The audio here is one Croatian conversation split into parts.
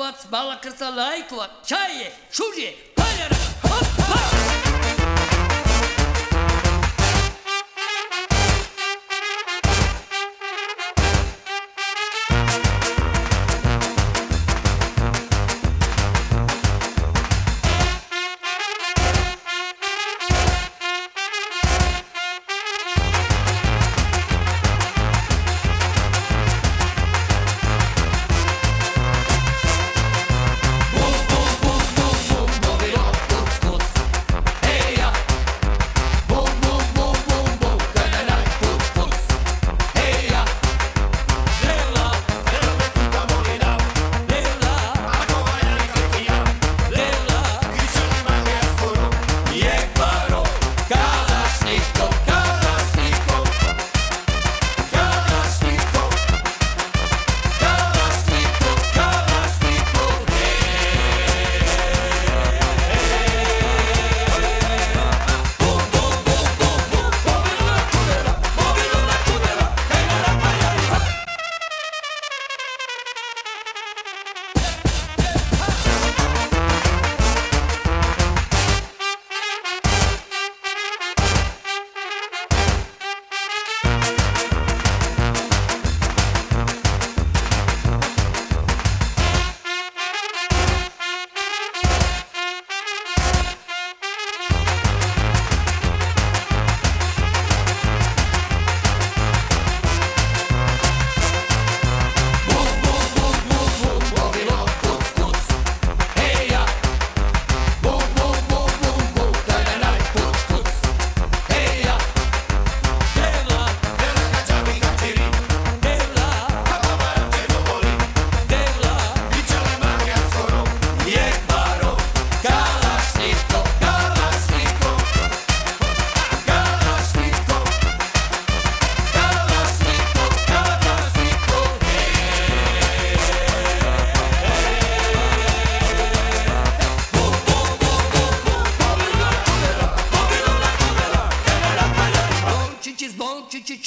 Лајковац, Бала Крца, Лајкова, Чаје, Чује,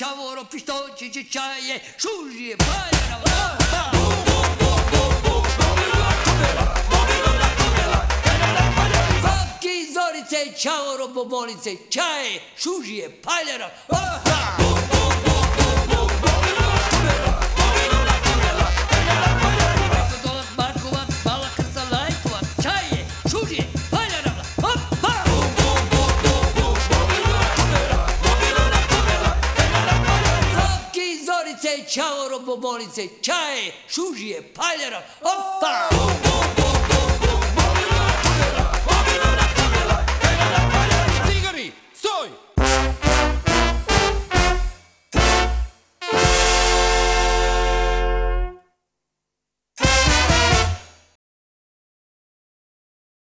čavoro, pištočići, čaje, Šužje, Paljara, hop, hop! Vapki, zorice, čavoro, bobolice, čaje, Šužje, Paljara, hop, hop! Zorice, čavoro, bobolice, čaje, Šužje, Paljara, opa!